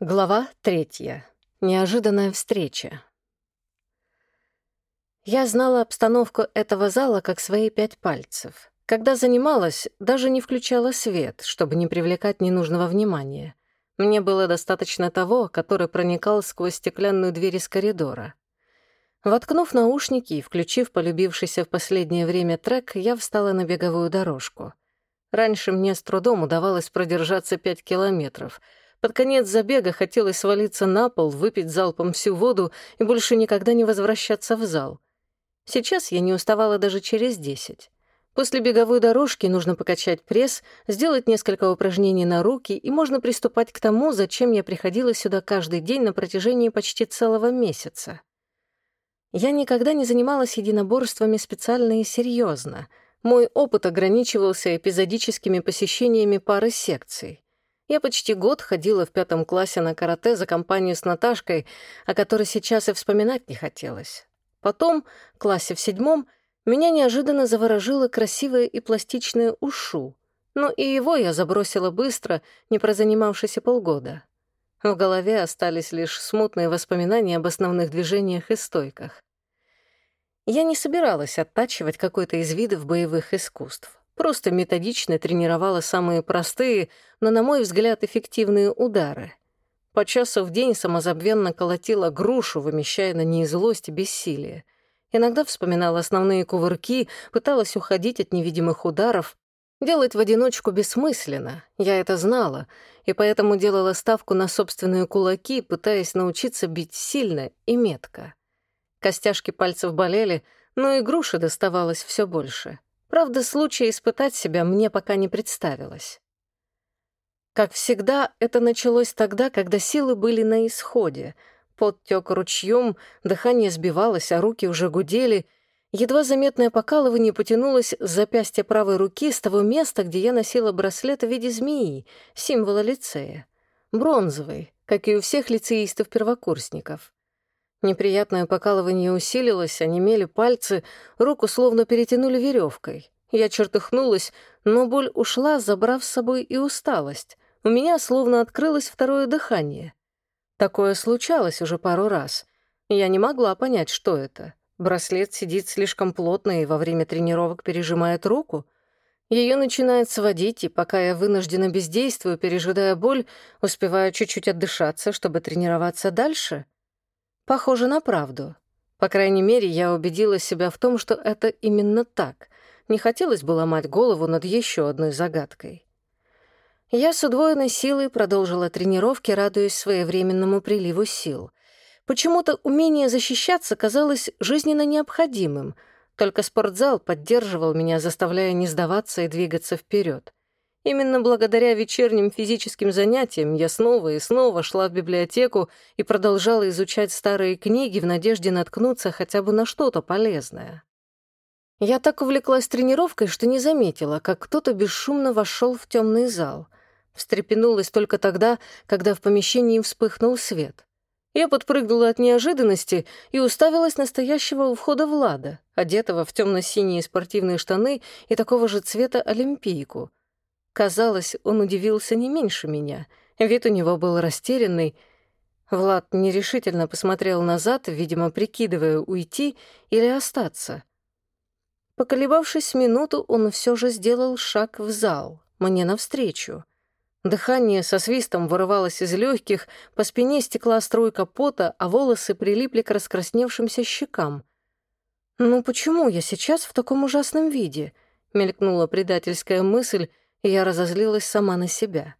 Глава третья. Неожиданная встреча. Я знала обстановку этого зала как свои пять пальцев. Когда занималась, даже не включала свет, чтобы не привлекать ненужного внимания. Мне было достаточно того, который проникал сквозь стеклянную дверь из коридора. Воткнув наушники и включив полюбившийся в последнее время трек, я встала на беговую дорожку. Раньше мне с трудом удавалось продержаться пять километров — под конец забега хотелось свалиться на пол, выпить залпом всю воду и больше никогда не возвращаться в зал. Сейчас я не уставала даже через десять. После беговой дорожки нужно покачать пресс, сделать несколько упражнений на руки, и можно приступать к тому, зачем я приходила сюда каждый день на протяжении почти целого месяца. Я никогда не занималась единоборствами специально и серьезно. Мой опыт ограничивался эпизодическими посещениями пары секций. Я почти год ходила в пятом классе на карате за компанию с Наташкой, о которой сейчас и вспоминать не хотелось. Потом, в классе в седьмом, меня неожиданно заворожило красивое и пластичное ушу. Но и его я забросила быстро, не прозанимавшись и полгода. В голове остались лишь смутные воспоминания об основных движениях и стойках. Я не собиралась оттачивать какой-то из видов боевых искусств. Просто методично тренировала самые простые, но, на мой взгляд, эффективные удары. По часу в день самозабвенно колотила грушу, вымещая на ней злость и бессилие. Иногда вспоминала основные кувырки, пыталась уходить от невидимых ударов. Делать в одиночку бессмысленно, я это знала, и поэтому делала ставку на собственные кулаки, пытаясь научиться бить сильно и метко. Костяшки пальцев болели, но и груши доставалось все больше — Правда, случая испытать себя мне пока не представилось. Как всегда, это началось тогда, когда силы были на исходе. Пот тёк ручьем, дыхание сбивалось, а руки уже гудели. Едва заметное покалывание потянулось с запястья правой руки с того места, где я носила браслет в виде змеи, символа лицея. Бронзовый, как и у всех лицеистов-первокурсников. Неприятное покалывание усилилось, онемели пальцы, руку словно перетянули веревкой. Я чертыхнулась, но боль ушла, забрав с собой и усталость. У меня словно открылось второе дыхание. Такое случалось уже пару раз. Я не могла понять, что это. Браслет сидит слишком плотно и во время тренировок пережимает руку. Ее начинает сводить, и пока я вынуждена бездействую, пережидая боль, успеваю чуть-чуть отдышаться, чтобы тренироваться дальше — Похоже на правду. По крайней мере, я убедила себя в том, что это именно так. Не хотелось бы ломать голову над еще одной загадкой. Я с удвоенной силой продолжила тренировки, радуясь своевременному приливу сил. Почему-то умение защищаться казалось жизненно необходимым, только спортзал поддерживал меня, заставляя не сдаваться и двигаться вперед. Именно благодаря вечерним физическим занятиям я снова и снова шла в библиотеку и продолжала изучать старые книги в надежде наткнуться хотя бы на что-то полезное. Я так увлеклась тренировкой, что не заметила, как кто-то бесшумно вошел в темный зал. Встрепенулась только тогда, когда в помещении вспыхнул свет. Я подпрыгнула от неожиданности и уставилась настоящего у входа Влада, одетого в темно-синие спортивные штаны и такого же цвета олимпийку — Казалось, он удивился не меньше меня. Вид у него был растерянный. Влад нерешительно посмотрел назад, видимо, прикидывая, уйти или остаться. Поколебавшись минуту, он все же сделал шаг в зал, мне навстречу. Дыхание со свистом вырывалось из легких, по спине стекла струйка пота, а волосы прилипли к раскрасневшимся щекам. «Ну почему я сейчас в таком ужасном виде?» — мелькнула предательская мысль, я разозлилась сама на себя.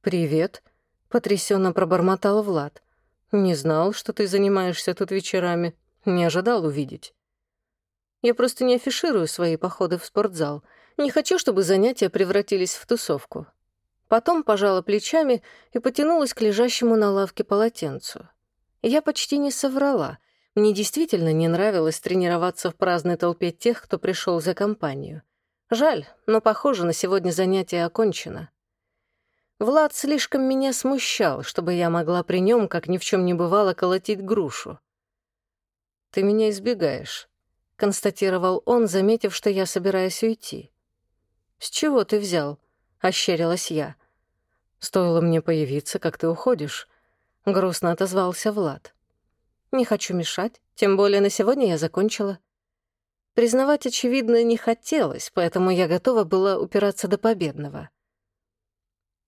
«Привет», — потрясенно пробормотал Влад. «Не знал, что ты занимаешься тут вечерами. Не ожидал увидеть». «Я просто не афиширую свои походы в спортзал. Не хочу, чтобы занятия превратились в тусовку». Потом пожала плечами и потянулась к лежащему на лавке полотенцу. Я почти не соврала. Мне действительно не нравилось тренироваться в праздной толпе тех, кто пришел за компанию. Жаль, но, похоже, на сегодня занятие окончено. Влад слишком меня смущал, чтобы я могла при нем, как ни в чем не бывало, колотить грушу. «Ты меня избегаешь», — констатировал он, заметив, что я собираюсь уйти. «С чего ты взял?» — ощерилась я. Стоило мне появиться, как ты уходишь. Грустно отозвался Влад. Не хочу мешать, тем более на сегодня я закончила. Признавать, очевидно, не хотелось, поэтому я готова была упираться до победного.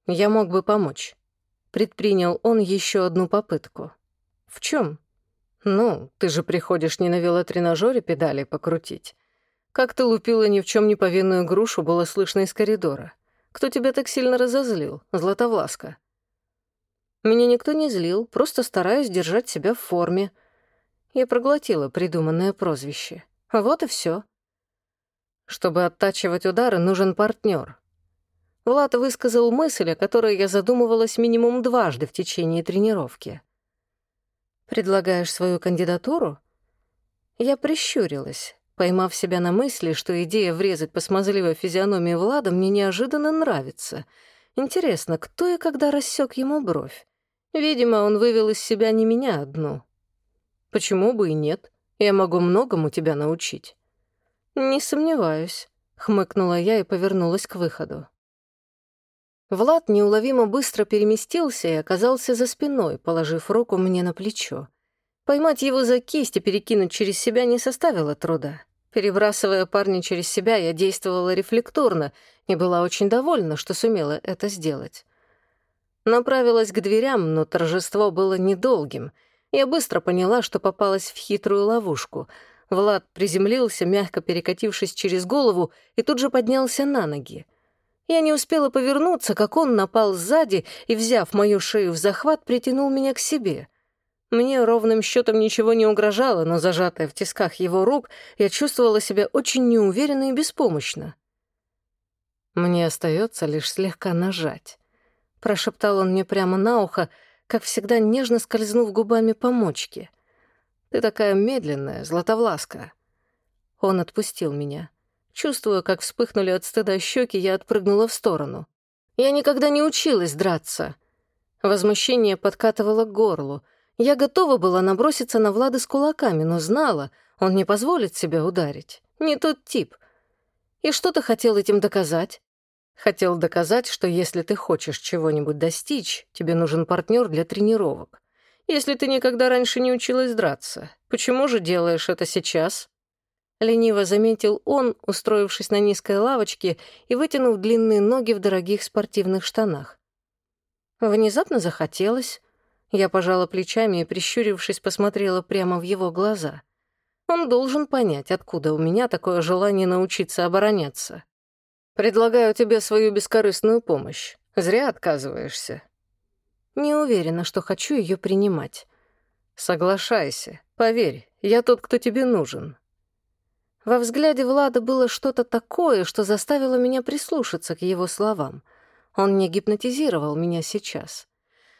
Я мог бы помочь. Предпринял он еще одну попытку. В чем? Ну, ты же приходишь не на велотренажере педали покрутить. Как ты лупила ни в чем не повинную грушу, было слышно из коридора. Кто тебя так сильно разозлил, Златовласка? Меня никто не злил, просто стараюсь держать себя в форме. Я проглотила придуманное прозвище. Вот и все. Чтобы оттачивать удары, нужен партнер. Влад высказал мысль, о которой я задумывалась минимум дважды в течение тренировки. «Предлагаешь свою кандидатуру?» Я прищурилась, поймав себя на мысли, что идея врезать по смазливой физиономии Влада мне неожиданно нравится. Интересно, кто и когда рассек ему бровь? Видимо, он вывел из себя не меня одну. Почему бы и нет? Я могу многому тебя научить. Не сомневаюсь, хмыкнула я и повернулась к выходу. Влад неуловимо быстро переместился и оказался за спиной, положив руку мне на плечо. Поймать его за кисть и перекинуть через себя не составило труда. Перебрасывая парня через себя, я действовала рефлекторно и была очень довольна, что сумела это сделать. Направилась к дверям, но торжество было недолгим. Я быстро поняла, что попалась в хитрую ловушку. Влад приземлился, мягко перекатившись через голову, и тут же поднялся на ноги. Я не успела повернуться, как он напал сзади и, взяв мою шею в захват, притянул меня к себе. Мне ровным счетом ничего не угрожало, но, зажатая в тисках его рук, я чувствовала себя очень неуверенно и беспомощно. «Мне остается лишь слегка нажать», — прошептал он мне прямо на ухо, как всегда нежно скользнув губами по мочке. «Ты такая медленная, златовласка». Он отпустил меня. Чувствуя, как вспыхнули от стыда щеки, я отпрыгнула в сторону. Я никогда не училась драться. Возмущение подкатывало к горлу. Я готова была наброситься на Влада с кулаками, но знала, он не позволит себя ударить. Не тот тип. И что ты хотел этим доказать? Хотел доказать, что если ты хочешь чего-нибудь достичь, тебе нужен партнер для тренировок. Если ты никогда раньше не училась драться, почему же делаешь это сейчас? Лениво заметил он, устроившись на низкой лавочке и вытянув длинные ноги в дорогих спортивных штанах. Внезапно захотелось. Я пожала плечами и, прищурившись, посмотрела прямо в его глаза. Он должен понять, откуда у меня такое желание научиться обороняться. «Предлагаю тебе свою бескорыстную помощь. Зря отказываешься». Не уверена, что хочу ее принимать. «Соглашайся. Поверь, я тот, кто тебе нужен. Во взгляде Влада было что-то такое, что заставило меня прислушаться к его словам. Он не гипнотизировал меня сейчас.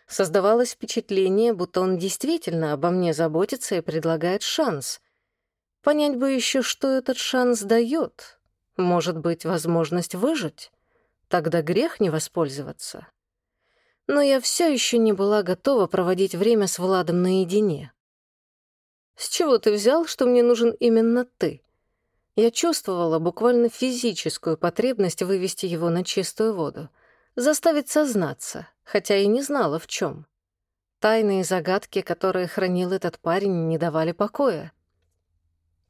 Создавалось впечатление, будто он действительно обо мне заботится и предлагает шанс. Понять бы еще, что этот шанс дает. Может быть, возможность выжить? Тогда грех не воспользоваться. Но я все еще не была готова проводить время с Владом наедине. «С чего ты взял, что мне нужен именно ты?» Я чувствовала буквально физическую потребность вывести его на чистую воду, заставить сознаться, хотя и не знала в чем. Тайные загадки, которые хранил этот парень, не давали покоя.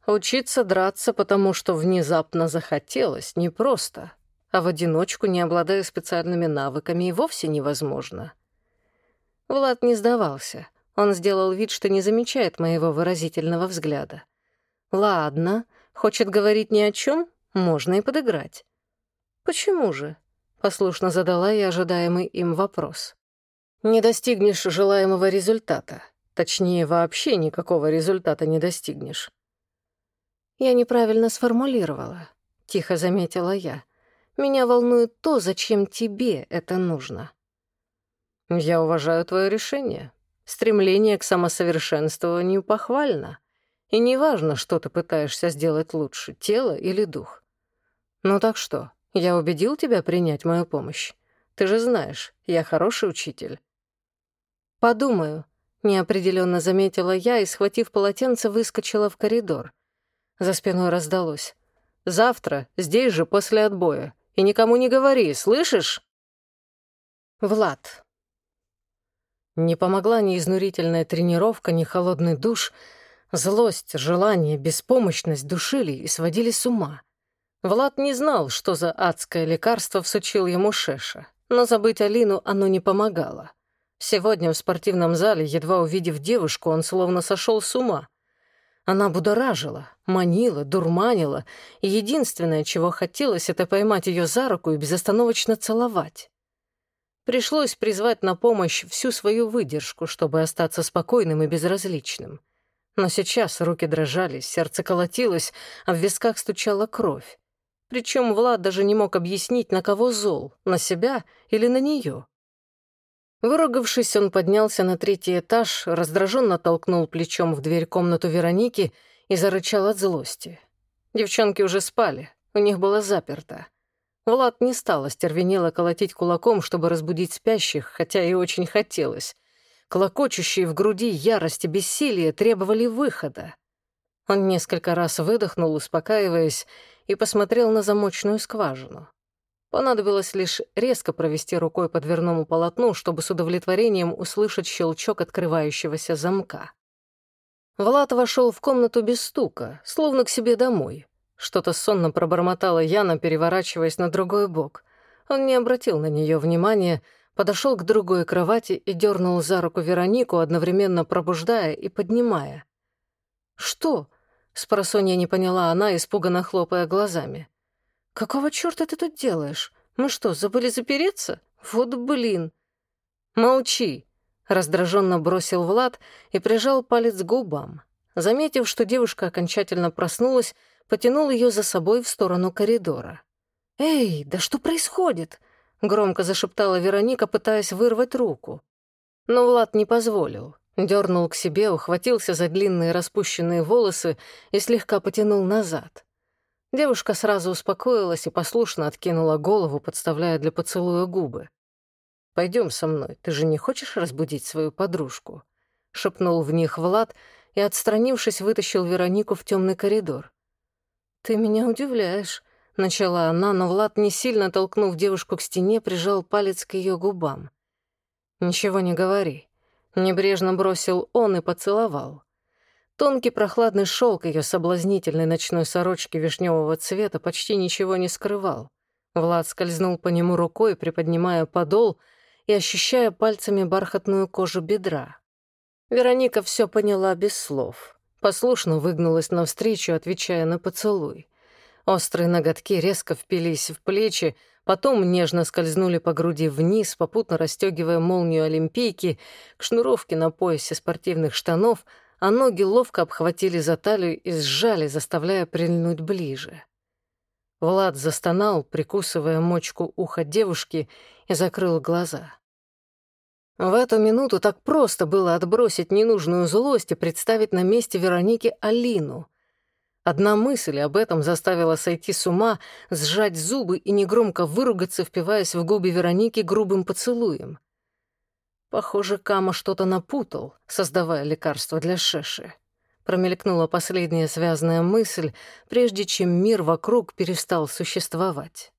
Учиться драться, потому что внезапно захотелось, непросто, а в одиночку, не обладая специальными навыками, и вовсе невозможно. Влад не сдавался. Он сделал вид, что не замечает моего выразительного взгляда. «Ладно», Хочет говорить ни о чем? Можно и подыграть. Почему же? Послушно задала я ожидаемый им вопрос. Не достигнешь желаемого результата. Точнее, вообще никакого результата не достигнешь. Я неправильно сформулировала, тихо заметила я. Меня волнует то, зачем тебе это нужно. Я уважаю твое решение. Стремление к самосовершенствованию похвально. И неважно, что ты пытаешься сделать лучше, тело или дух. Ну так что, я убедил тебя принять мою помощь? Ты же знаешь, я хороший учитель. Подумаю, неопределенно заметила я и, схватив полотенце, выскочила в коридор. За спиной раздалось. «Завтра, здесь же, после отбоя. И никому не говори, слышишь?» Влад. Не помогла ни изнурительная тренировка, ни холодный душ. Злость, желание, беспомощность душили и сводили с ума. Влад не знал, что за адское лекарство всучил ему Шеша, но забыть Алину оно не помогало. Сегодня в спортивном зале, едва увидев девушку, он словно сошел с ума. Она будоражила, манила, дурманила, и единственное, чего хотелось, это поймать ее за руку и безостановочно целовать. Пришлось призвать на помощь всю свою выдержку, чтобы остаться спокойным и безразличным. Но сейчас руки дрожали, сердце колотилось, а в висках стучала кровь. Причем Влад даже не мог объяснить, на кого зол, на себя или на нее. Выругавшись, он поднялся на третий этаж, раздраженно толкнул плечом в дверь комнату Вероники и зарычал от злости. Девчонки уже спали, у них было заперто. Влад не стал остервенело колотить кулаком, чтобы разбудить спящих, хотя и очень хотелось. Клокочущие в груди ярость и бессилие требовали выхода. Он несколько раз выдохнул, успокаиваясь, и посмотрел на замочную скважину. Понадобилось лишь резко провести рукой по дверному полотну, чтобы с удовлетворением услышать щелчок открывающегося замка. Влад вошел в комнату без стука, словно к себе домой. Что-то сонно пробормотала Яна, переворачиваясь на другой бок. Он не обратил на нее внимания, подошел к другой кровати и дернул за руку Веронику, одновременно пробуждая и поднимая. «Что?» — спросонья не поняла она, испуганно хлопая глазами. «Какого чёрта ты тут делаешь? Мы что, забыли запереться? Вот блин!» «Молчи!» — раздраженно бросил Влад и прижал палец к губам. Заметив, что девушка окончательно проснулась, потянул ее за собой в сторону коридора. «Эй, да что происходит?» — громко зашептала Вероника, пытаясь вырвать руку. Но Влад не позволил. Дернул к себе, ухватился за длинные распущенные волосы и слегка потянул назад. Девушка сразу успокоилась и послушно откинула голову, подставляя для поцелуя губы. «Пойдем со мной, ты же не хочешь разбудить свою подружку?» — шепнул в них Влад и, отстранившись, вытащил Веронику в темный коридор. «Ты меня удивляешь», — начала она, но Влад, не сильно толкнув девушку к стене, прижал палец к ее губам. «Ничего не говори». Небрежно бросил он и поцеловал. Тонкий прохладный шелк ее соблазнительной ночной сорочки вишневого цвета почти ничего не скрывал. Влад скользнул по нему рукой, приподнимая подол и ощущая пальцами бархатную кожу бедра. Вероника все поняла без слов послушно выгнулась навстречу, отвечая на поцелуй. Острые ноготки резко впились в плечи, потом нежно скользнули по груди вниз, попутно расстегивая молнию олимпийки к шнуровке на поясе спортивных штанов, а ноги ловко обхватили за талию и сжали, заставляя прильнуть ближе. Влад застонал, прикусывая мочку уха девушки, и закрыл глаза. В эту минуту так просто было отбросить ненужную злость и представить на месте Вероники Алину. Одна мысль об этом заставила сойти с ума, сжать зубы и негромко выругаться, впиваясь в губы Вероники грубым поцелуем. Похоже, Кама что-то напутал, создавая лекарство для Шеши. Промелькнула последняя связанная мысль, прежде чем мир вокруг перестал существовать.